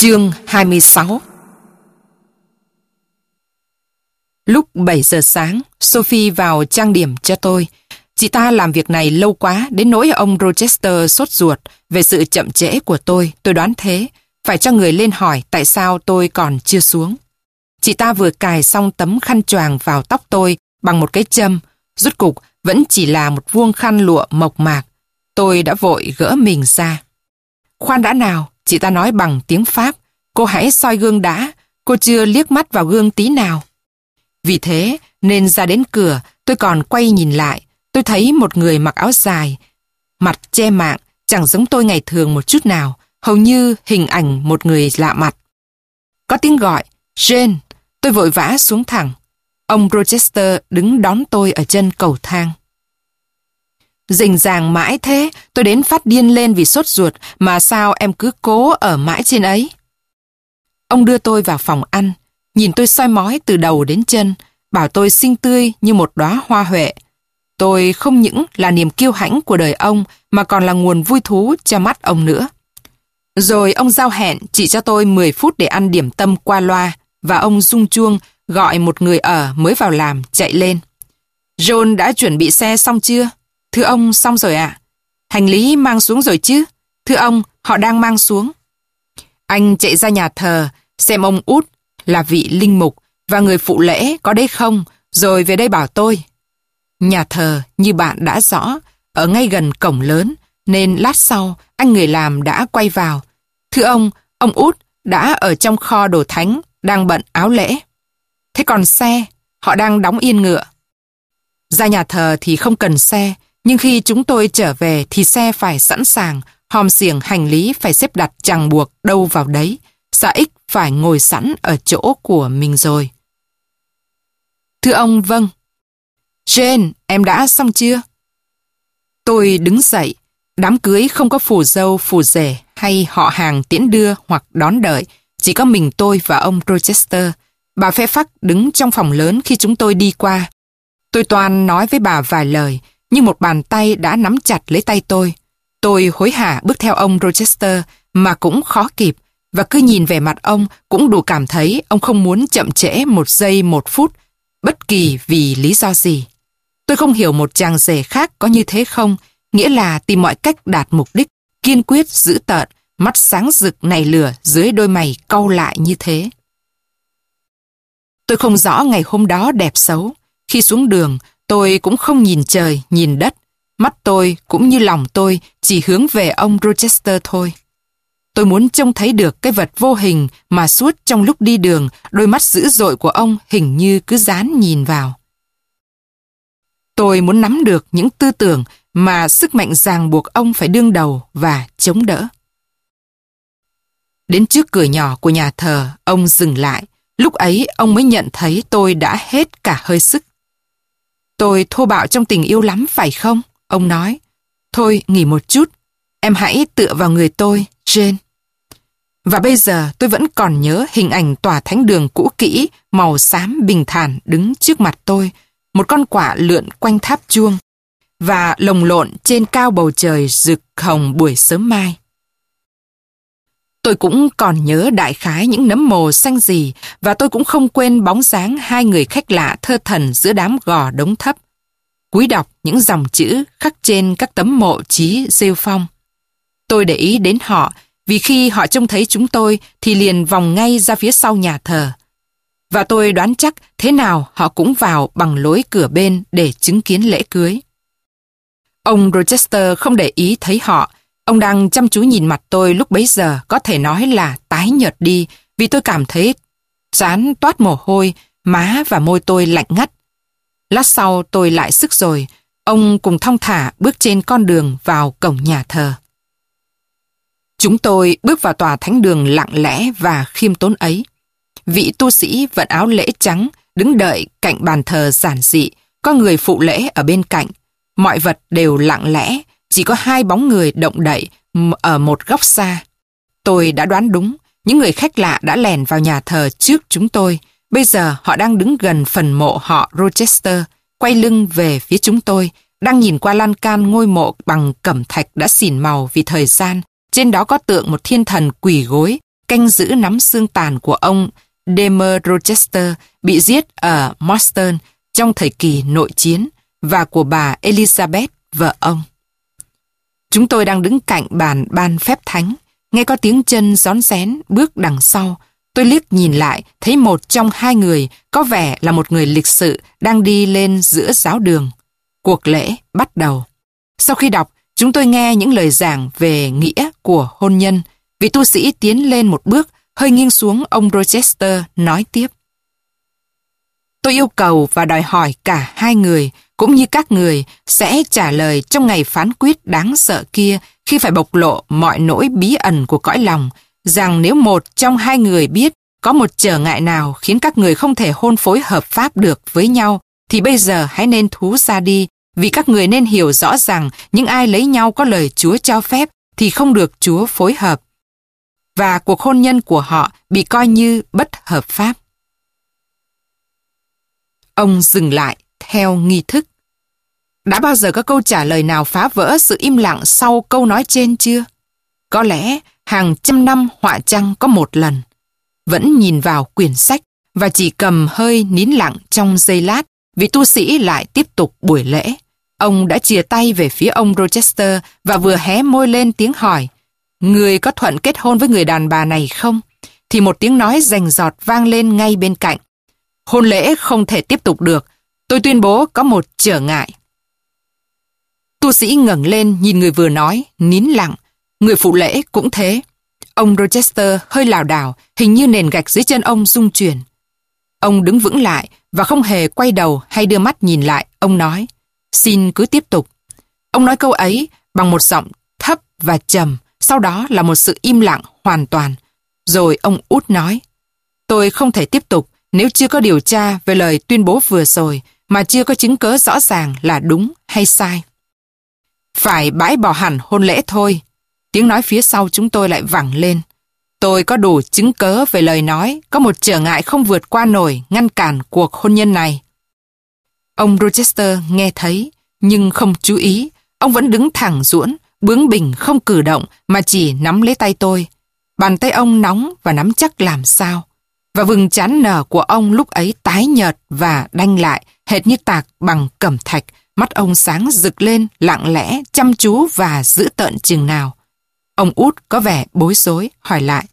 Chương 26 Lúc 7 giờ sáng, Sophie vào trang điểm cho tôi. Chị ta làm việc này lâu quá đến nỗi ông Rochester sốt ruột về sự chậm trễ của tôi. Tôi đoán thế. Phải cho người lên hỏi tại sao tôi còn chưa xuống. Chị ta vừa cài xong tấm khăn choàng vào tóc tôi bằng một cái châm. Rút cục vẫn chỉ là một vuông khăn lụa mộc mạc. Tôi đã vội gỡ mình ra. Khoan đã nào, Chị ta nói bằng tiếng Pháp, cô hãy soi gương đã, cô chưa liếc mắt vào gương tí nào. Vì thế, nên ra đến cửa, tôi còn quay nhìn lại, tôi thấy một người mặc áo dài, mặt che mạng, chẳng giống tôi ngày thường một chút nào, hầu như hình ảnh một người lạ mặt. Có tiếng gọi, Jane, tôi vội vã xuống thẳng. Ông Rochester đứng đón tôi ở chân cầu thang. Rình ràng mãi thế, tôi đến phát điên lên vì sốt ruột, mà sao em cứ cố ở mãi trên ấy? Ông đưa tôi vào phòng ăn, nhìn tôi soi mói từ đầu đến chân, bảo tôi xinh tươi như một đóa hoa huệ. Tôi không những là niềm kiêu hãnh của đời ông, mà còn là nguồn vui thú cho mắt ông nữa. Rồi ông giao hẹn chỉ cho tôi 10 phút để ăn điểm tâm qua loa, và ông rung chuông gọi một người ở mới vào làm chạy lên. John đã chuẩn bị xe xong chưa? Thưa ông, xong rồi ạ. Hành lý mang xuống rồi chứ? Thưa ông, họ đang mang xuống. Anh chạy ra nhà thờ, xem ông út là vị linh mục và người phụ lễ có đấy không, rồi về đây bảo tôi. Nhà thờ, như bạn đã rõ, ở ngay gần cổng lớn, nên lát sau, anh người làm đã quay vào. Thưa ông, ông út đã ở trong kho đồ thánh, đang bận áo lễ. Thế còn xe, họ đang đóng yên ngựa. Ra nhà thờ thì không cần xe, nhưng khi chúng tôi trở về thì xe phải sẵn sàng, hòm xiềng hành lý phải xếp đặt chẳng buộc đâu vào đấy. Xã X phải ngồi sẵn ở chỗ của mình rồi. Thưa ông, vâng. Jane, em đã xong chưa? Tôi đứng dậy. Đám cưới không có phù dâu, phù rể hay họ hàng tiễn đưa hoặc đón đợi. Chỉ có mình tôi và ông Rochester. Bà phê phắc đứng trong phòng lớn khi chúng tôi đi qua. Tôi toàn nói với bà vài lời, nhưng một bàn tay đã nắm chặt lấy tay tôi. Tôi hối hả bước theo ông Rochester mà cũng khó kịp và cứ nhìn về mặt ông cũng đủ cảm thấy ông không muốn chậm trễ một giây một phút bất kỳ vì lý do gì. Tôi không hiểu một chàng rể khác có như thế không, nghĩa là tìm mọi cách đạt mục đích, kiên quyết giữ tợn, mắt sáng rực này lửa dưới đôi mày cau lại như thế. Tôi không rõ ngày hôm đó đẹp xấu. Khi xuống đường, Tôi cũng không nhìn trời, nhìn đất. Mắt tôi cũng như lòng tôi chỉ hướng về ông Rochester thôi. Tôi muốn trông thấy được cái vật vô hình mà suốt trong lúc đi đường, đôi mắt dữ dội của ông hình như cứ dán nhìn vào. Tôi muốn nắm được những tư tưởng mà sức mạnh ràng buộc ông phải đương đầu và chống đỡ. Đến trước cửa nhỏ của nhà thờ, ông dừng lại. Lúc ấy ông mới nhận thấy tôi đã hết cả hơi sức. Tôi thô bạo trong tình yêu lắm phải không? Ông nói. Thôi nghỉ một chút. Em hãy tựa vào người tôi, Jane. Và bây giờ tôi vẫn còn nhớ hình ảnh tòa thánh đường cũ kỹ, màu xám bình thản đứng trước mặt tôi. Một con quả lượn quanh tháp chuông. Và lồng lộn trên cao bầu trời rực hồng buổi sớm mai. Tôi cũng còn nhớ đại khái những nấm mồ xanh gì và tôi cũng không quên bóng dáng hai người khách lạ thơ thần giữa đám gò đống thấp. Cúi đọc những dòng chữ khắc trên các tấm mộ trí rêu phong. Tôi để ý đến họ, vì khi họ trông thấy chúng tôi thì liền vòng ngay ra phía sau nhà thờ. Và tôi đoán chắc thế nào họ cũng vào bằng lối cửa bên để chứng kiến lễ cưới. Ông Rochester không để ý thấy họ Ông đang chăm chú nhìn mặt tôi lúc bấy giờ có thể nói là tái nhợt đi vì tôi cảm thấy chán toát mồ hôi, má và môi tôi lạnh ngắt. Lát sau tôi lại sức rồi, ông cùng thong thả bước trên con đường vào cổng nhà thờ. Chúng tôi bước vào tòa thánh đường lặng lẽ và khiêm tốn ấy. Vị tu sĩ vận áo lễ trắng đứng đợi cạnh bàn thờ giản dị, có người phụ lễ ở bên cạnh. Mọi vật đều lặng lẽ, chỉ có hai bóng người động đậy ở một góc xa. Tôi đã đoán đúng, những người khách lạ đã lèn vào nhà thờ trước chúng tôi. Bây giờ họ đang đứng gần phần mộ họ Rochester, quay lưng về phía chúng tôi, đang nhìn qua lan can ngôi mộ bằng cẩm thạch đã xỉn màu vì thời gian. Trên đó có tượng một thiên thần quỳ gối, canh giữ nắm xương tàn của ông Demer Rochester bị giết ở Marston trong thời kỳ nội chiến và của bà Elizabeth, vợ ông. Chúng tôi đang đứng cạnh bàn ban phép thánh, nghe có tiếng chân gión rén bước đằng sau. Tôi liếc nhìn lại, thấy một trong hai người có vẻ là một người lịch sự đang đi lên giữa giáo đường. Cuộc lễ bắt đầu. Sau khi đọc, chúng tôi nghe những lời giảng về nghĩa của hôn nhân. Vị tu sĩ tiến lên một bước, hơi nghiêng xuống ông Rochester nói tiếp. Tôi yêu cầu và đòi hỏi cả hai người, cũng như các người, sẽ trả lời trong ngày phán quyết đáng sợ kia khi phải bộc lộ mọi nỗi bí ẩn của cõi lòng, rằng nếu một trong hai người biết có một trở ngại nào khiến các người không thể hôn phối hợp pháp được với nhau, thì bây giờ hãy nên thú ra đi, vì các người nên hiểu rõ rằng những ai lấy nhau có lời Chúa cho phép thì không được Chúa phối hợp. Và cuộc hôn nhân của họ bị coi như bất hợp pháp. Ông dừng lại theo nghi thức. Đã bao giờ có câu trả lời nào phá vỡ sự im lặng sau câu nói trên chưa? Có lẽ hàng trăm năm họa trăng có một lần. Vẫn nhìn vào quyển sách và chỉ cầm hơi nín lặng trong giây lát vị tu sĩ lại tiếp tục buổi lễ. Ông đã chia tay về phía ông Rochester và vừa hé môi lên tiếng hỏi, Người có thuận kết hôn với người đàn bà này không? Thì một tiếng nói rành giọt vang lên ngay bên cạnh. Hôn lễ không thể tiếp tục được. Tôi tuyên bố có một trở ngại. Tu sĩ ngẩng lên nhìn người vừa nói, nín lặng. Người phụ lễ cũng thế. Ông Rochester hơi lảo đảo, hình như nền gạch dưới chân ông rung chuyển. Ông đứng vững lại và không hề quay đầu hay đưa mắt nhìn lại. Ông nói, xin cứ tiếp tục. Ông nói câu ấy bằng một giọng thấp và trầm, sau đó là một sự im lặng hoàn toàn. Rồi ông út nói, tôi không thể tiếp tục nếu chưa có điều tra về lời tuyên bố vừa rồi mà chưa có chứng cớ rõ ràng là đúng hay sai. Phải bãi bỏ hẳn hôn lễ thôi. Tiếng nói phía sau chúng tôi lại vẳng lên. Tôi có đủ chứng cớ về lời nói, có một trở ngại không vượt qua nổi ngăn cản cuộc hôn nhân này. Ông Rochester nghe thấy, nhưng không chú ý. Ông vẫn đứng thẳng ruỗn, bướng bỉnh không cử động mà chỉ nắm lấy tay tôi. Bàn tay ông nóng và nắm chắc làm sao. Và vừng chán nở của ông lúc ấy tái nhợt và đanh lại, hệt như tạc bằng cẩm thạch. Mắt ông sáng rực lên, lặng lẽ, chăm chú và giữ tợn chừng nào. Ông út có vẻ bối rối, hỏi lại.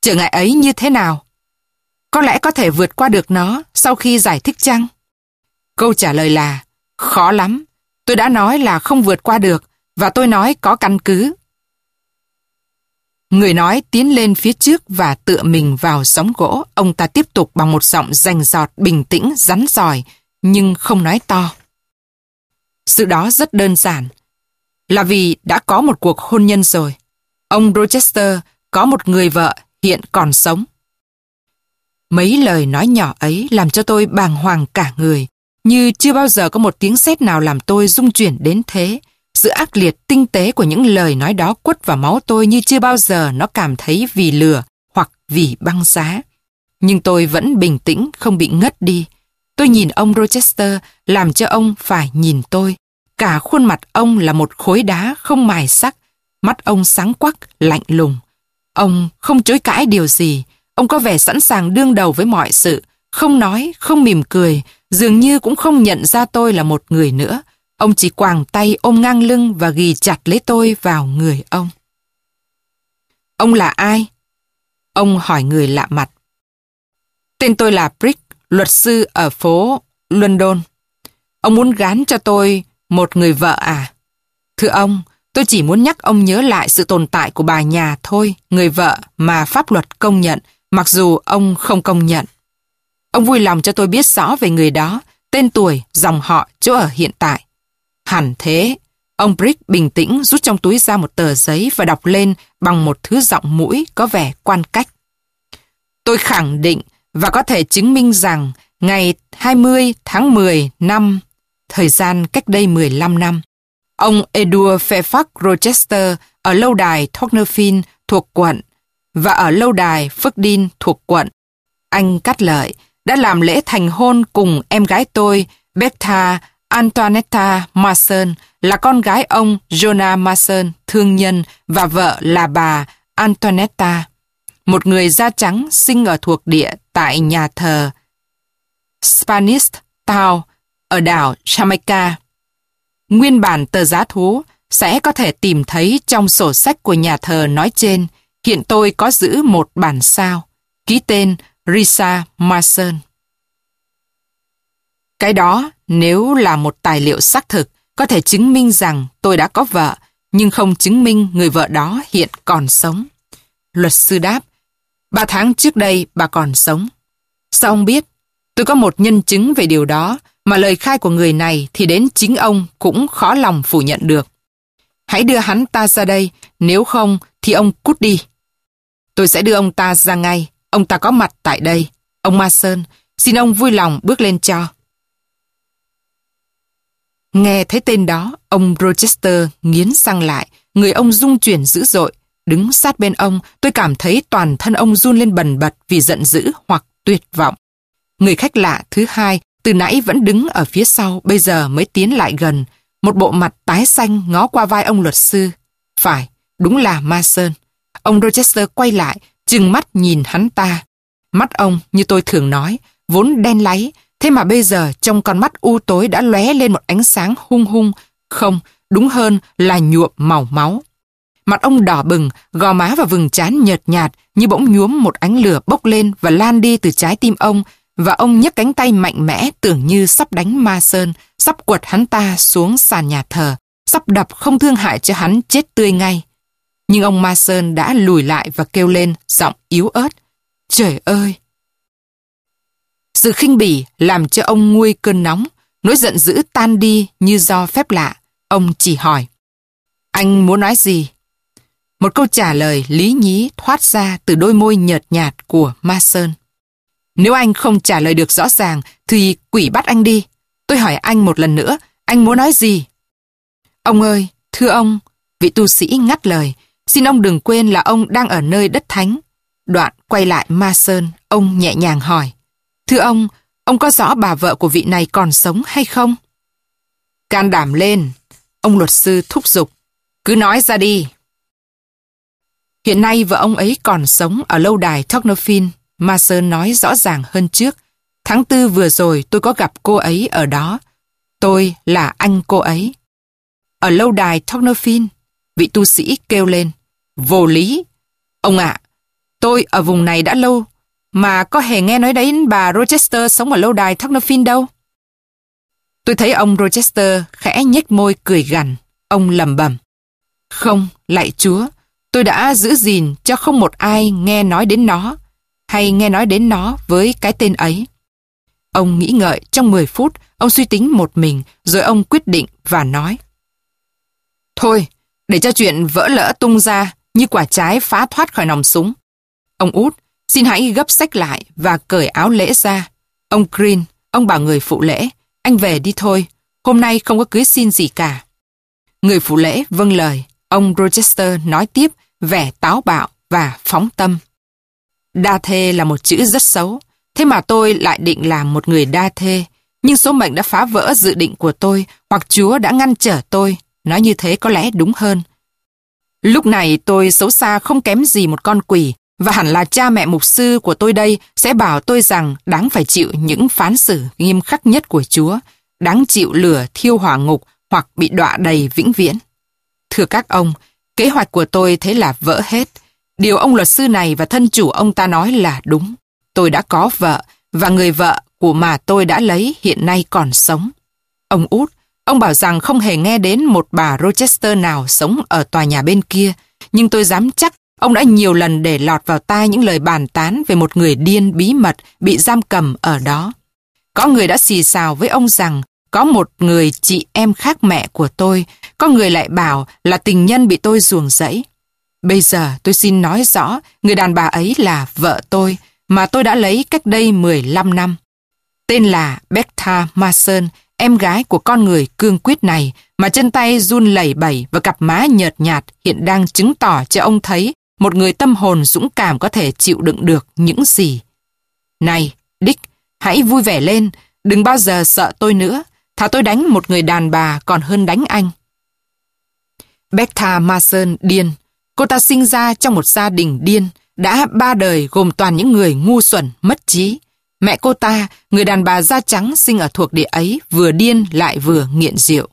Trở ngại ấy như thế nào? Có lẽ có thể vượt qua được nó sau khi giải thích chăng? Câu trả lời là, khó lắm. Tôi đã nói là không vượt qua được, và tôi nói có căn cứ. Người nói tiến lên phía trước và tựa mình vào sóng gỗ. Ông ta tiếp tục bằng một giọng rành giọt, bình tĩnh, rắn giỏi, nhưng không nói to. Sự đó rất đơn giản. Là vì đã có một cuộc hôn nhân rồi. Ông Rochester có một người vợ hiện còn sống. Mấy lời nói nhỏ ấy làm cho tôi bàng hoàng cả người, như chưa bao giờ có một tiếng sét nào làm tôi rung chuyển đến thế. Sự ác liệt tinh tế của những lời nói đó quất vào máu tôi như chưa bao giờ nó cảm thấy vì lửa hoặc vì băng giá. Nhưng tôi vẫn bình tĩnh, không bị ngất đi. Tôi nhìn ông Rochester làm cho ông phải nhìn tôi. Cả khuôn mặt ông là một khối đá không mài sắc. Mắt ông sáng quắc, lạnh lùng. Ông không chối cãi điều gì. Ông có vẻ sẵn sàng đương đầu với mọi sự. Không nói, không mỉm cười. Dường như cũng không nhận ra tôi là một người nữa. Ông chỉ quàng tay ôm ngang lưng và ghi chặt lấy tôi vào người ông. Ông là ai? Ông hỏi người lạ mặt. Tên tôi là Brick, luật sư ở phố London. Ông muốn gán cho tôi một người vợ à? Thưa ông, tôi chỉ muốn nhắc ông nhớ lại sự tồn tại của bà nhà thôi, người vợ mà pháp luật công nhận, mặc dù ông không công nhận. Ông vui lòng cho tôi biết rõ về người đó, tên tuổi, dòng họ, chỗ ở hiện tại. Hẳn thế. Ông Brick bình tĩnh rút trong túi ra một tờ giấy và đọc lên bằng một thứ giọng mũi có vẻ quan cách. Tôi khẳng định và có thể chứng minh rằng ngày 20 tháng 10 năm, thời gian cách đây 15 năm, ông Edward Fairfax Rochester ở lâu đài Tocnerfield thuộc quận và ở lâu đài Phước thuộc quận. Anh cắt lợi đã làm lễ thành hôn cùng em gái tôi, Betha Antoinetta Mason là con gái ông Jonah Mason, thương nhân và vợ là bà Antonetta, một người da trắng sinh ở thuộc địa tại nhà thờ Spanish Town ở đảo Jamaica. Nguyên bản tờ giá thú sẽ có thể tìm thấy trong sổ sách của nhà thờ nói trên. Hiện tôi có giữ một bản sao, ký tên Risa Mason. Cái đó, nếu là một tài liệu xác thực, có thể chứng minh rằng tôi đã có vợ, nhưng không chứng minh người vợ đó hiện còn sống. Luật sư đáp, ba tháng trước đây bà còn sống. Sao ông biết? Tôi có một nhân chứng về điều đó, mà lời khai của người này thì đến chính ông cũng khó lòng phủ nhận được. Hãy đưa hắn ta ra đây, nếu không thì ông cút đi. Tôi sẽ đưa ông ta ra ngay, ông ta có mặt tại đây. Ông Mason, xin ông vui lòng bước lên cho. Nghe thấy tên đó, ông Rochester nghiến răng lại, người ông rung chuyển dữ dội. Đứng sát bên ông, tôi cảm thấy toàn thân ông run lên bần bật vì giận dữ hoặc tuyệt vọng. Người khách lạ thứ hai, từ nãy vẫn đứng ở phía sau, bây giờ mới tiến lại gần. Một bộ mặt tái xanh ngó qua vai ông luật sư. Phải, đúng là Mason. Ông Rochester quay lại, chừng mắt nhìn hắn ta. Mắt ông, như tôi thường nói, vốn đen láy, Thế mà bây giờ trong con mắt u tối đã lóe lên một ánh sáng hung hung, không, đúng hơn là nhuộm màu máu. Mặt ông đỏ bừng, gò má và vừng trán nhợt nhạt như bỗng nhuốm một ánh lửa bốc lên và lan đi từ trái tim ông và ông nhấc cánh tay mạnh mẽ tưởng như sắp đánh ma sơn, sắp quật hắn ta xuống sàn nhà thờ, sắp đập không thương hại cho hắn chết tươi ngay. Nhưng ông Ma Sơn đã lùi lại và kêu lên giọng yếu ớt. Trời ơi! Sự khinh bỉ làm cho ông nguôi cơn nóng, nỗi giận dữ tan đi như do phép lạ. Ông chỉ hỏi. Anh muốn nói gì? Một câu trả lời lý nhí thoát ra từ đôi môi nhợt nhạt của Ma Sơn. Nếu anh không trả lời được rõ ràng, thì quỷ bắt anh đi. Tôi hỏi anh một lần nữa, anh muốn nói gì? Ông ơi, thưa ông, vị tu sĩ ngắt lời, xin ông đừng quên là ông đang ở nơi đất thánh. Đoạn quay lại Ma Sơn, ông nhẹ nhàng hỏi. Thưa ông, ông có rõ bà vợ của vị này còn sống hay không? Can đảm lên, ông luật sư thúc giục. Cứ nói ra đi. Hiện nay vợ ông ấy còn sống ở lâu đài Tocnofin. Mason nói rõ ràng hơn trước. Tháng tư vừa rồi tôi có gặp cô ấy ở đó. Tôi là anh cô ấy. Ở lâu đài Tocnofin, vị tu sĩ kêu lên. Vô lý. Ông ạ, tôi ở vùng này đã lâu mà có hề nghe nói đến bà Rochester sống ở lâu đài Thornfield đâu. Tôi thấy ông Rochester khẽ nhếch môi cười gằn. Ông lầm bầm. Không, lạy chúa, tôi đã giữ gìn cho không một ai nghe nói đến nó, hay nghe nói đến nó với cái tên ấy. Ông nghĩ ngợi trong 10 phút, ông suy tính một mình, rồi ông quyết định và nói. Thôi, để cho chuyện vỡ lỡ tung ra như quả trái phá thoát khỏi nòng súng. Ông út, Xin hãy gấp sách lại và cởi áo lễ ra. Ông Green, ông bảo người phụ lễ, anh về đi thôi, hôm nay không có cưới xin gì cả. Người phụ lễ vâng lời, ông Rochester nói tiếp vẻ táo bạo và phóng tâm. Đa thê là một chữ rất xấu, thế mà tôi lại định làm một người đa thê. Nhưng số mệnh đã phá vỡ dự định của tôi, hoặc Chúa đã ngăn trở tôi. Nói như thế có lẽ đúng hơn. Lúc này tôi xấu xa không kém gì một con quỷ, và hẳn là cha mẹ mục sư của tôi đây sẽ bảo tôi rằng đáng phải chịu những phán xử nghiêm khắc nhất của Chúa, đáng chịu lửa thiêu hỏa ngục hoặc bị đọa đầy vĩnh viễn. Thưa các ông, kế hoạch của tôi thế là vỡ hết. Điều ông luật sư này và thân chủ ông ta nói là đúng. Tôi đã có vợ, và người vợ của mà tôi đã lấy hiện nay còn sống. Ông út, ông bảo rằng không hề nghe đến một bà Rochester nào sống ở tòa nhà bên kia, nhưng tôi dám chắc Ông đã nhiều lần để lọt vào tai những lời bàn tán về một người điên bí mật bị giam cầm ở đó. Có người đã xì xào với ông rằng có một người chị em khác mẹ của tôi, có người lại bảo là tình nhân bị tôi ruồng rẫy. Bây giờ tôi xin nói rõ, người đàn bà ấy là vợ tôi, mà tôi đã lấy cách đây 15 năm. Tên là Becta Mason, em gái của con người cương quyết này, mà chân tay run lẩy bẩy và cặp má nhợt nhạt hiện đang chứng tỏ cho ông thấy một người tâm hồn dũng cảm có thể chịu đựng được những gì. Này, Dick, hãy vui vẻ lên, đừng bao giờ sợ tôi nữa. Thà tôi đánh một người đàn bà còn hơn đánh anh. Bertha Mason điên. Cô ta sinh ra trong một gia đình điên, đã ba đời gồm toàn những người ngu xuẩn, mất trí. Mẹ cô ta, người đàn bà da trắng sinh ở thuộc địa ấy, vừa điên lại vừa nghiện rượu.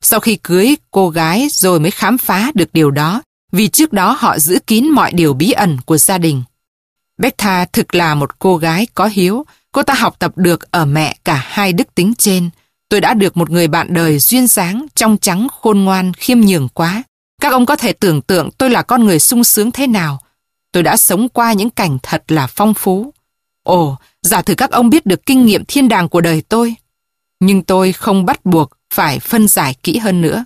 Sau khi cưới cô gái rồi mới khám phá được điều đó, vì trước đó họ giữ kín mọi điều bí ẩn của gia đình. Becca thực là một cô gái có hiếu, cô ta học tập được ở mẹ cả hai đức tính trên. Tôi đã được một người bạn đời duyên dáng, trong trắng, khôn ngoan, khiêm nhường quá. Các ông có thể tưởng tượng tôi là con người sung sướng thế nào. Tôi đã sống qua những cảnh thật là phong phú. Ồ, giả thử các ông biết được kinh nghiệm thiên đàng của đời tôi. Nhưng tôi không bắt buộc phải phân giải kỹ hơn nữa.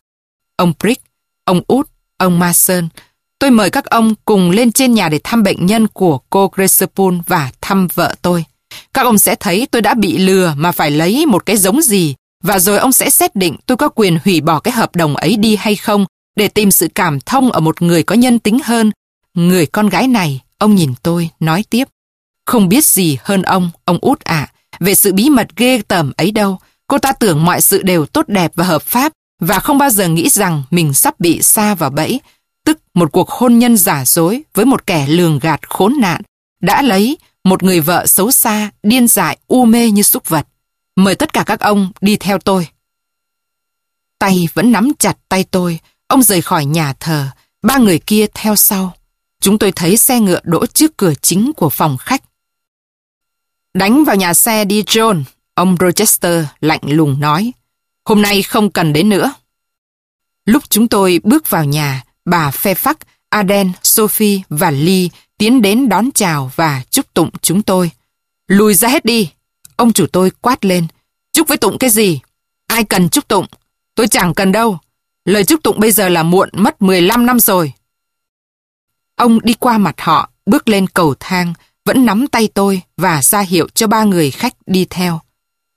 Ông Brick, ông Út, ông Mason, tôi mời các ông cùng lên trên nhà để thăm bệnh nhân của cô Gresapun và thăm vợ tôi. Các ông sẽ thấy tôi đã bị lừa mà phải lấy một cái giống gì và rồi ông sẽ xét định tôi có quyền hủy bỏ cái hợp đồng ấy đi hay không để tìm sự cảm thông ở một người có nhân tính hơn. Người con gái này, ông nhìn tôi, nói tiếp. Không biết gì hơn ông, ông út ạ, về sự bí mật ghê tởm ấy đâu. Cô ta tưởng mọi sự đều tốt đẹp và hợp pháp và không bao giờ nghĩ rằng mình sắp bị xa vào bẫy, tức một cuộc hôn nhân giả dối với một kẻ lường gạt khốn nạn, đã lấy một người vợ xấu xa, điên dại, u mê như súc vật. Mời tất cả các ông đi theo tôi. Tay vẫn nắm chặt tay tôi, ông rời khỏi nhà thờ, ba người kia theo sau. Chúng tôi thấy xe ngựa đỗ trước cửa chính của phòng khách. Đánh vào nhà xe đi John, ông Rochester lạnh lùng nói. Hôm nay không cần đến nữa. Lúc chúng tôi bước vào nhà, bà phe phắc, Aden, Sophie và Lee tiến đến đón chào và chúc tụng chúng tôi. Lùi ra hết đi. Ông chủ tôi quát lên. Chúc với tụng cái gì? Ai cần chúc tụng? Tôi chẳng cần đâu. Lời chúc tụng bây giờ là muộn mất 15 năm rồi. Ông đi qua mặt họ, bước lên cầu thang, vẫn nắm tay tôi và ra hiệu cho ba người khách đi theo.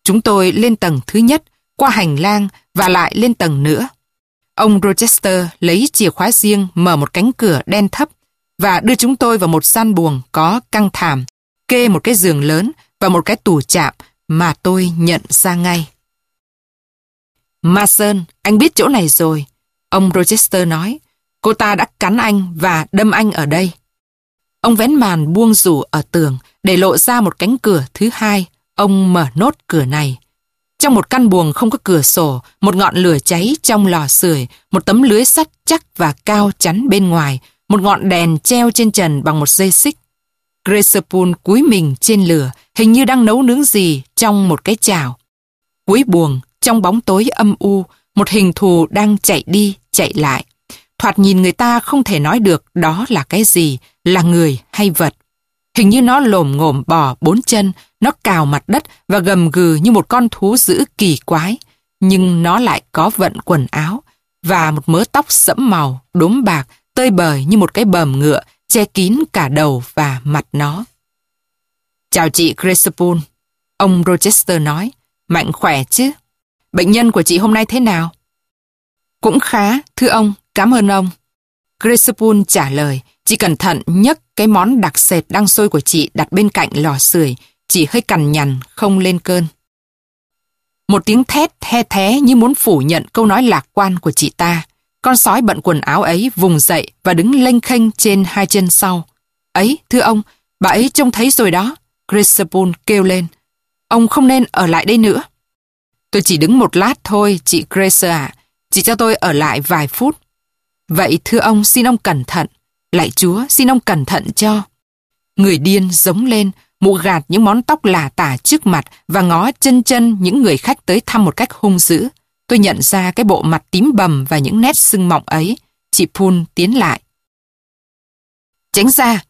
Chúng tôi lên tầng thứ nhất, qua hành lang và lại lên tầng nữa. Ông Rochester lấy chìa khóa riêng mở một cánh cửa đen thấp và đưa chúng tôi vào một gian buồng có căng thảm, kê một cái giường lớn và một cái tủ chạm mà tôi nhận ra ngay. Mason, anh biết chỗ này rồi. Ông Rochester nói, cô ta đã cắn anh và đâm anh ở đây. Ông vén màn buông rủ ở tường để lộ ra một cánh cửa thứ hai. Ông mở nốt cửa này. Trong một căn buồng không có cửa sổ, một ngọn lửa cháy trong lò sưởi, một tấm lưới sắt chắc và cao chắn bên ngoài, một ngọn đèn treo trên trần bằng một dây xích. Grace cúi mình trên lửa, hình như đang nấu nướng gì trong một cái chảo. Cuối buồng, trong bóng tối âm u, một hình thù đang chạy đi, chạy lại. Thoạt nhìn người ta không thể nói được đó là cái gì, là người hay vật. Hình như nó lồm ngồm bò bốn chân, nó cào mặt đất và gầm gừ như một con thú dữ kỳ quái. Nhưng nó lại có vận quần áo và một mớ tóc sẫm màu, đốm bạc, tơi bời như một cái bờm ngựa, che kín cả đầu và mặt nó. Chào chị Crespoon. Ông Rochester nói, mạnh khỏe chứ? Bệnh nhân của chị hôm nay thế nào? Cũng khá, thưa ông, cảm ơn ông. Crespoon trả lời, chị cẩn thận nhấc cái món đặc sệt đang sôi của chị đặt bên cạnh lò sưởi, chỉ hơi cằn nhằn, không lên cơn. Một tiếng thét the thé như muốn phủ nhận câu nói lạc quan của chị ta. Con sói bận quần áo ấy vùng dậy và đứng lênh khênh trên hai chân sau. Ấy, thưa ông, bà ấy trông thấy rồi đó. Crisabun kêu lên. Ông không nên ở lại đây nữa. Tôi chỉ đứng một lát thôi, chị Grace ạ. Chị cho tôi ở lại vài phút. Vậy thưa ông xin ông cẩn thận. Lạy Chúa xin ông cẩn thận cho. Người điên giống lên, mụ gạt những món tóc lả tả trước mặt và ngó chân chân những người khách tới thăm một cách hung dữ. Tôi nhận ra cái bộ mặt tím bầm và những nét sưng mọng ấy. Chị Poon tiến lại. Tránh ra.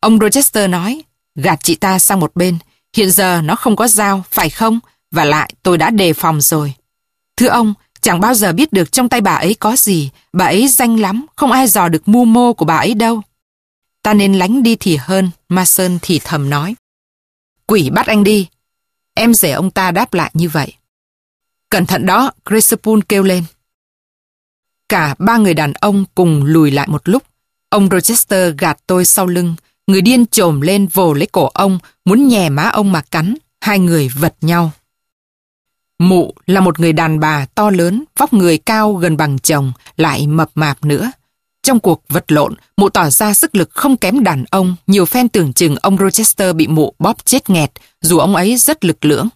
Ông Rochester nói, gạt chị ta sang một bên. Hiện giờ nó không có dao, phải không? Và lại tôi đã đề phòng rồi. Thưa ông, chẳng bao giờ biết được trong tay bà ấy có gì. Bà ấy danh lắm, không ai dò được mưu mô của bà ấy đâu. Ta nên lánh đi thì hơn, Mason thì thầm nói. Quỷ bắt anh đi. Em rể ông ta đáp lại như vậy. Cẩn thận đó, Crespoon kêu lên. Cả ba người đàn ông cùng lùi lại một lúc. Ông Rochester gạt tôi sau lưng. Người điên trồm lên vồ lấy cổ ông, muốn nhè má ông mà cắn. Hai người vật nhau. Mụ là một người đàn bà to lớn, vóc người cao gần bằng chồng, lại mập mạp nữa. Trong cuộc vật lộn, mụ tỏ ra sức lực không kém đàn ông, nhiều fan tưởng chừng ông Rochester bị mụ bóp chết nghẹt, dù ông ấy rất lực lưỡng.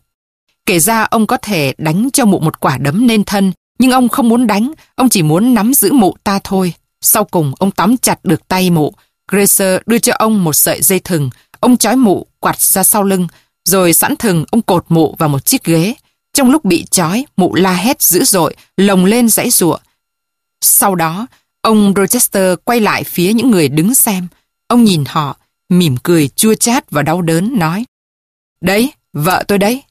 Kể ra ông có thể đánh cho mụ một quả đấm nên thân, nhưng ông không muốn đánh, ông chỉ muốn nắm giữ mụ ta thôi. Sau cùng, ông tóm chặt được tay mụ. Gracer đưa cho ông một sợi dây thừng, ông trói mụ quạt ra sau lưng, rồi sẵn thừng ông cột mụ vào một chiếc ghế. Trong lúc bị trói, mụ la hét dữ dội, lồng lên dãy ruộng. Sau đó, ông Rochester quay lại phía những người đứng xem. Ông nhìn họ, mỉm cười chua chát và đau đớn, nói Đấy, vợ tôi đấy.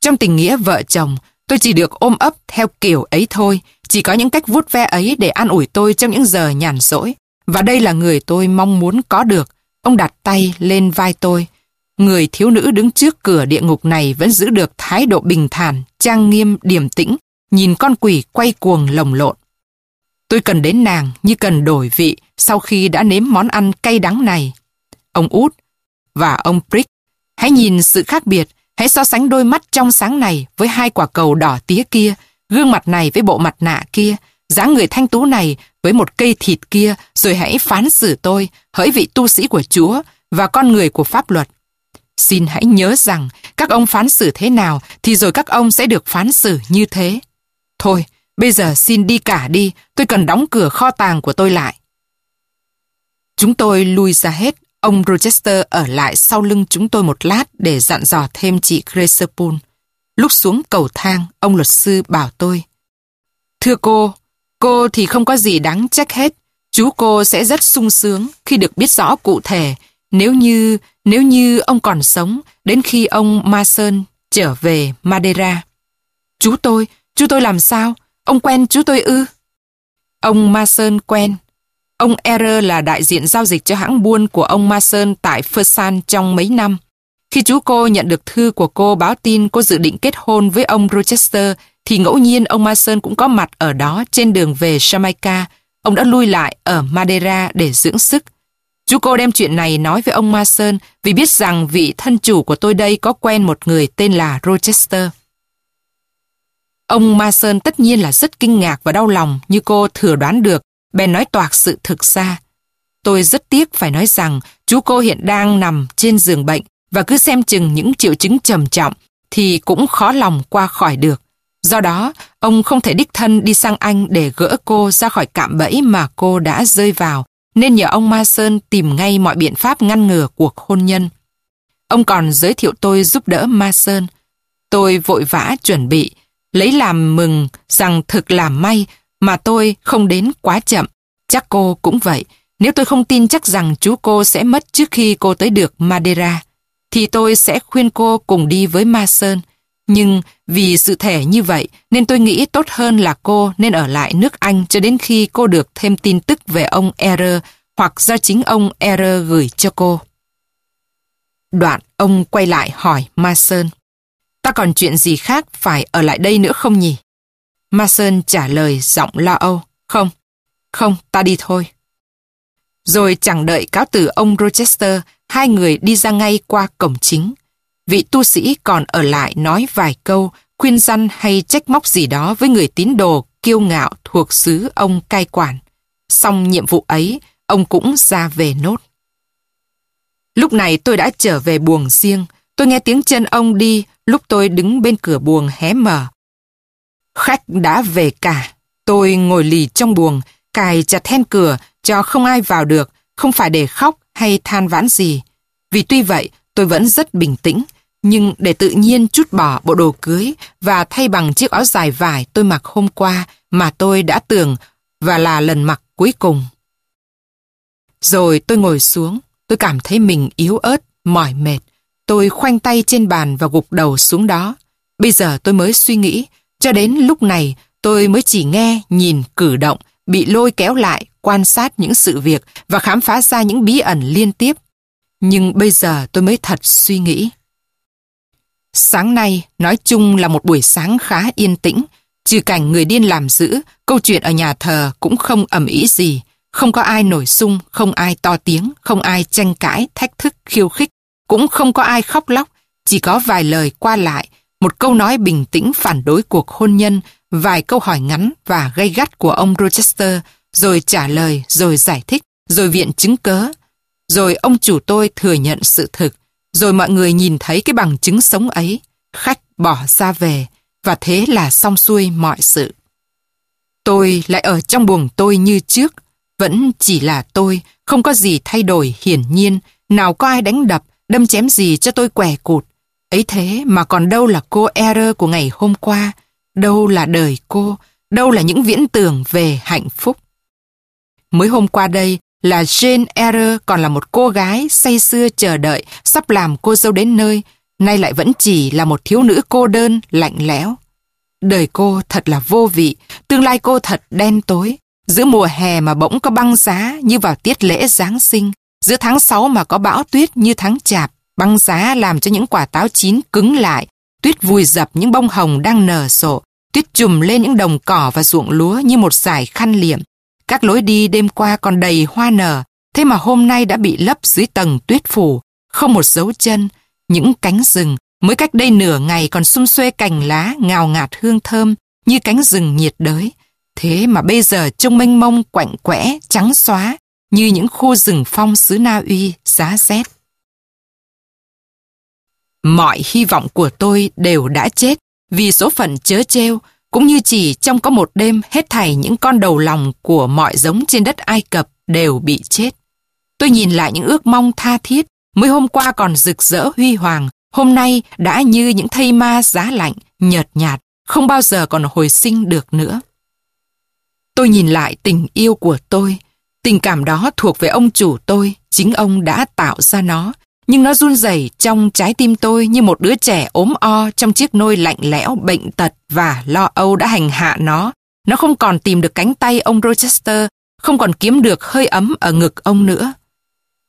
Trong tình nghĩa vợ chồng, tôi chỉ được ôm ấp theo kiểu ấy thôi, chỉ có những cách vuốt ve ấy để an ủi tôi trong những giờ nhàn rỗi. Và đây là người tôi mong muốn có được. Ông đặt tay lên vai tôi. Người thiếu nữ đứng trước cửa địa ngục này vẫn giữ được thái độ bình thản, trang nghiêm, điềm tĩnh, nhìn con quỷ quay cuồng lồng lộn. Tôi cần đến nàng như cần đổi vị sau khi đã nếm món ăn cay đắng này. Ông út và ông Prick, hãy nhìn sự khác biệt, hãy so sánh đôi mắt trong sáng này với hai quả cầu đỏ tía kia, gương mặt này với bộ mặt nạ kia, dáng người thanh tú này với một cây thịt kia, rồi hãy phán xử tôi, hỡi vị tu sĩ của Chúa và con người của pháp luật. Xin hãy nhớ rằng các ông phán xử thế nào thì rồi các ông sẽ được phán xử như thế. Thôi, bây giờ xin đi cả đi, tôi cần đóng cửa kho tàng của tôi lại. Chúng tôi lui ra hết, ông Rochester ở lại sau lưng chúng tôi một lát để dặn dò thêm chị Gracepool. Lúc xuống cầu thang, ông luật sư bảo tôi. Thưa cô, cô thì không có gì đáng trách hết. Chú cô sẽ rất sung sướng khi được biết rõ cụ thể nếu như, nếu như ông còn sống đến khi ông Mason trở về Madeira. Chú tôi, chú tôi làm sao? Ông quen chú tôi ư? Ông Mason quen. Ông R là đại diện giao dịch cho hãng buôn của ông Mason tại Fersan trong mấy năm. Khi chú cô nhận được thư của cô báo tin cô dự định kết hôn với ông Rochester, thì ngẫu nhiên ông Mason cũng có mặt ở đó trên đường về Jamaica. Ông đã lui lại ở Madeira để dưỡng sức. Chú cô đem chuyện này nói với ông Mason vì biết rằng vị thân chủ của tôi đây có quen một người tên là Rochester. Ông Ma Sơn tất nhiên là rất kinh ngạc và đau lòng như cô thừa đoán được, bèn nói toạc sự thực ra. Tôi rất tiếc phải nói rằng chú cô hiện đang nằm trên giường bệnh và cứ xem chừng những triệu chứng trầm trọng thì cũng khó lòng qua khỏi được. Do đó, ông không thể đích thân đi sang Anh để gỡ cô ra khỏi cạm bẫy mà cô đã rơi vào, nên nhờ ông Ma Sơn tìm ngay mọi biện pháp ngăn ngừa cuộc hôn nhân. Ông còn giới thiệu tôi giúp đỡ Ma Sơn, Tôi vội vã chuẩn bị, lấy làm mừng rằng thực là may mà tôi không đến quá chậm. Chắc cô cũng vậy. Nếu tôi không tin chắc rằng chú cô sẽ mất trước khi cô tới được Madeira, thì tôi sẽ khuyên cô cùng đi với Mason. Nhưng vì sự thể như vậy nên tôi nghĩ tốt hơn là cô nên ở lại nước Anh cho đến khi cô được thêm tin tức về ông Error hoặc do chính ông Error gửi cho cô. Đoạn ông quay lại hỏi Mason. Ta còn chuyện gì khác phải ở lại đây nữa không nhỉ? Mason trả lời giọng lo âu. Không, không, ta đi thôi. Rồi chẳng đợi cáo từ ông Rochester, hai người đi ra ngay qua cổng chính. Vị tu sĩ còn ở lại nói vài câu, khuyên răn hay trách móc gì đó với người tín đồ kiêu ngạo thuộc xứ ông cai quản. Xong nhiệm vụ ấy, ông cũng ra về nốt. Lúc này tôi đã trở về buồng riêng. Tôi nghe tiếng chân ông đi lúc tôi đứng bên cửa buồng hé mở. Khách đã về cả. Tôi ngồi lì trong buồng, cài chặt then cửa cho không ai vào được, không phải để khóc hay than vãn gì. Vì tuy vậy, tôi vẫn rất bình tĩnh, nhưng để tự nhiên chút bỏ bộ đồ cưới và thay bằng chiếc áo dài vải tôi mặc hôm qua mà tôi đã tưởng và là lần mặc cuối cùng. Rồi tôi ngồi xuống, tôi cảm thấy mình yếu ớt, mỏi mệt. Tôi khoanh tay trên bàn và gục đầu xuống đó. Bây giờ tôi mới suy nghĩ, cho đến lúc này tôi mới chỉ nghe, nhìn, cử động, bị lôi kéo lại, quan sát những sự việc và khám phá ra những bí ẩn liên tiếp. Nhưng bây giờ tôi mới thật suy nghĩ. Sáng nay, nói chung là một buổi sáng khá yên tĩnh, trừ cảnh người điên làm giữ, câu chuyện ở nhà thờ cũng không ầm ĩ gì, không có ai nổi sung, không ai to tiếng, không ai tranh cãi, thách thức, khiêu khích, cũng không có ai khóc lóc, chỉ có vài lời qua lại, một câu nói bình tĩnh phản đối cuộc hôn nhân, vài câu hỏi ngắn và gây gắt của ông Rochester, rồi trả lời, rồi giải thích, rồi viện chứng cớ. Rồi ông chủ tôi thừa nhận sự thực, rồi mọi người nhìn thấy cái bằng chứng sống ấy. Khách bỏ ra về, và thế là xong xuôi mọi sự. Tôi lại ở trong buồng tôi như trước, vẫn chỉ là tôi, không có gì thay đổi hiển nhiên, nào có ai đánh đập, đâm chém gì cho tôi quẻ cụt. Ấy thế mà còn đâu là cô Error của ngày hôm qua, đâu là đời cô, đâu là những viễn tưởng về hạnh phúc. Mới hôm qua đây là Jane Error còn là một cô gái say sưa chờ đợi sắp làm cô dâu đến nơi, nay lại vẫn chỉ là một thiếu nữ cô đơn, lạnh lẽo. Đời cô thật là vô vị, tương lai cô thật đen tối. Giữa mùa hè mà bỗng có băng giá như vào tiết lễ Giáng sinh, giữa tháng 6 mà có bão tuyết như tháng chạp, băng giá làm cho những quả táo chín cứng lại, tuyết vùi dập những bông hồng đang nở sổ, tuyết trùm lên những đồng cỏ và ruộng lúa như một dải khăn liệm. Các lối đi đêm qua còn đầy hoa nở, thế mà hôm nay đã bị lấp dưới tầng tuyết phủ, không một dấu chân, những cánh rừng mới cách đây nửa ngày còn xum xuê cành lá ngào ngạt hương thơm như cánh rừng nhiệt đới. Thế mà bây giờ trông mênh mông quạnh quẽ, trắng xóa như những khu rừng phong xứ Na Uy giá rét. Mọi hy vọng của tôi đều đã chết vì số phận chớ treo, cũng như chỉ trong có một đêm hết thảy những con đầu lòng của mọi giống trên đất Ai Cập đều bị chết. Tôi nhìn lại những ước mong tha thiết, mới hôm qua còn rực rỡ huy hoàng, hôm nay đã như những thây ma giá lạnh, nhợt nhạt, không bao giờ còn hồi sinh được nữa. Tôi nhìn lại tình yêu của tôi, tình cảm đó thuộc về ông chủ tôi, chính ông đã tạo ra nó, nhưng nó run rẩy trong trái tim tôi như một đứa trẻ ốm o trong chiếc nôi lạnh lẽo bệnh tật và lo âu đã hành hạ nó. Nó không còn tìm được cánh tay ông Rochester, không còn kiếm được hơi ấm ở ngực ông nữa.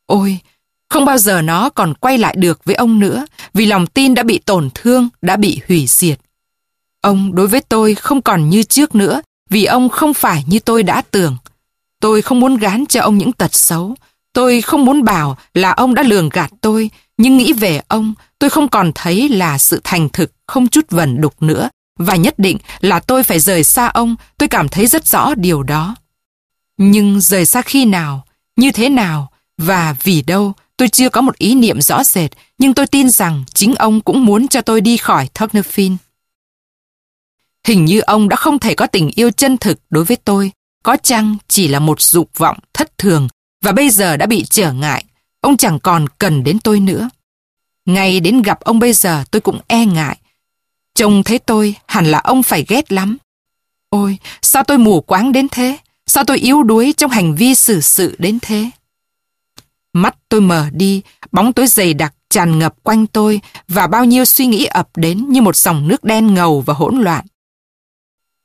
Ôi, không bao giờ nó còn quay lại được với ông nữa vì lòng tin đã bị tổn thương, đã bị hủy diệt. Ông đối với tôi không còn như trước nữa vì ông không phải như tôi đã tưởng. Tôi không muốn gán cho ông những tật xấu, Tôi không muốn bảo là ông đã lường gạt tôi, nhưng nghĩ về ông, tôi không còn thấy là sự thành thực, không chút vẩn đục nữa. Và nhất định là tôi phải rời xa ông, tôi cảm thấy rất rõ điều đó. Nhưng rời xa khi nào, như thế nào, và vì đâu, tôi chưa có một ý niệm rõ rệt, nhưng tôi tin rằng chính ông cũng muốn cho tôi đi khỏi Tocnafin. Hình như ông đã không thể có tình yêu chân thực đối với tôi, có chăng chỉ là một dục vọng thất thường và bây giờ đã bị trở ngại, ông chẳng còn cần đến tôi nữa. Ngay đến gặp ông bây giờ tôi cũng e ngại. Trông thấy tôi hẳn là ông phải ghét lắm. Ôi, sao tôi mù quáng đến thế? Sao tôi yếu đuối trong hành vi xử sự đến thế? Mắt tôi mở đi, bóng tối dày đặc tràn ngập quanh tôi và bao nhiêu suy nghĩ ập đến như một dòng nước đen ngầu và hỗn loạn.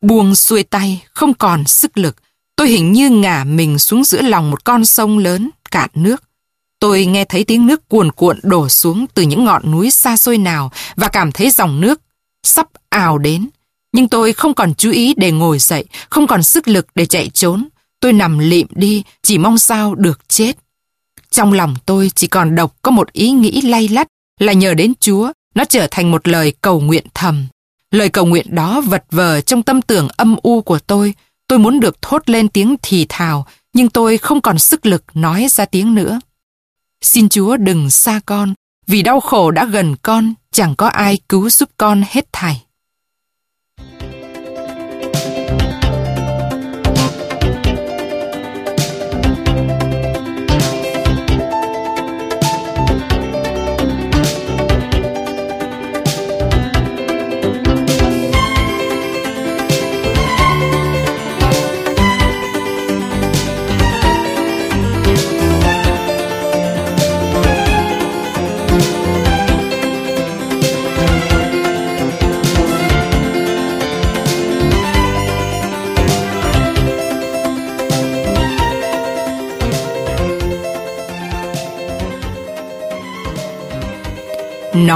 Buông xuôi tay, không còn sức lực, Tôi hình như ngả mình xuống giữa lòng một con sông lớn, cạn nước. Tôi nghe thấy tiếng nước cuồn cuộn đổ xuống từ những ngọn núi xa xôi nào và cảm thấy dòng nước sắp ào đến. Nhưng tôi không còn chú ý để ngồi dậy, không còn sức lực để chạy trốn. Tôi nằm lịm đi, chỉ mong sao được chết. Trong lòng tôi chỉ còn độc có một ý nghĩ lay lắt là nhờ đến Chúa, nó trở thành một lời cầu nguyện thầm. Lời cầu nguyện đó vật vờ trong tâm tưởng âm u của tôi, Tôi muốn được thốt lên tiếng thì thào, nhưng tôi không còn sức lực nói ra tiếng nữa. Xin Chúa đừng xa con, vì đau khổ đã gần con, chẳng có ai cứu giúp con hết thảy.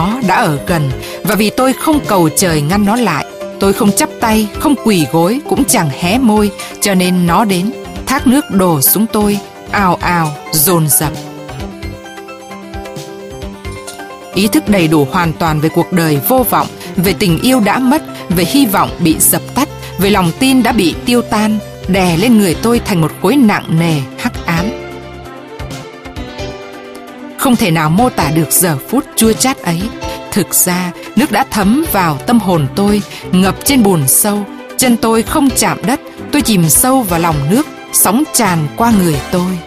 Nó đã ở gần và vì tôi không cầu trời ngăn nó lại, tôi không chắp tay, không quỳ gối, cũng chẳng hé môi, cho nên nó đến, thác nước đổ xuống tôi, ào ào, dồn dập. Ý thức đầy đủ hoàn toàn về cuộc đời vô vọng, về tình yêu đã mất, về hy vọng bị dập tắt, về lòng tin đã bị tiêu tan, đè lên người tôi thành một khối nặng nề hắc Không thể nào mô tả được giờ phút chua chát ấy. Thực ra, nước đã thấm vào tâm hồn tôi, ngập trên bùn sâu. Chân tôi không chạm đất, tôi chìm sâu vào lòng nước, sóng tràn qua người tôi.